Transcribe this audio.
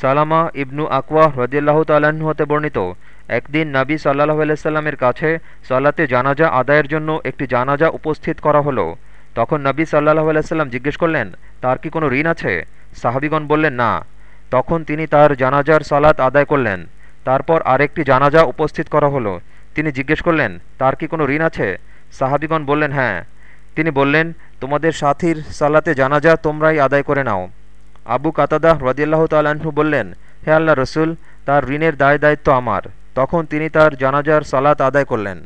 সালামা ইবনু আকওয়া রদিয়াল্লাহ তাল্লাহ্ন হতে বর্ণিত, একদিন নবী সাল্লাহ আলাইস্লামের কাছে সাল্লাতে জানাজা আদায়ের জন্য একটি জানাজা উপস্থিত করা হলো। তখন নবী সাল্লাহ আলাইস্লাম জিজ্ঞেস করলেন, তার কি কোনো ঋণ আছে? সাহাবিগণ বললেন, না। তখন তিনি তার জানাজার সালাত আদায় করলেন। তারপর আরেকটি জানাজা উপস্থিত করা হলো। তিনি জিজ্ঞেস করলেন, তার কি কোনো ঋণ আছে? সাহাবিগণ বললেন হ্যাঁ। তিনি বললেন, তোমাদের সাথীর সালাতে জানাজা তোমরাই আদায় করে নাও। আবু কাতাদাহ রদিয়াল্লাহ তাল্লাহ্ন বললেন, হে আল্লাহ রসুল, তার ঋণের দায় দায়িত্ব আমার। তখন তিনি তার জানাজার সালাত আদায় করলেন।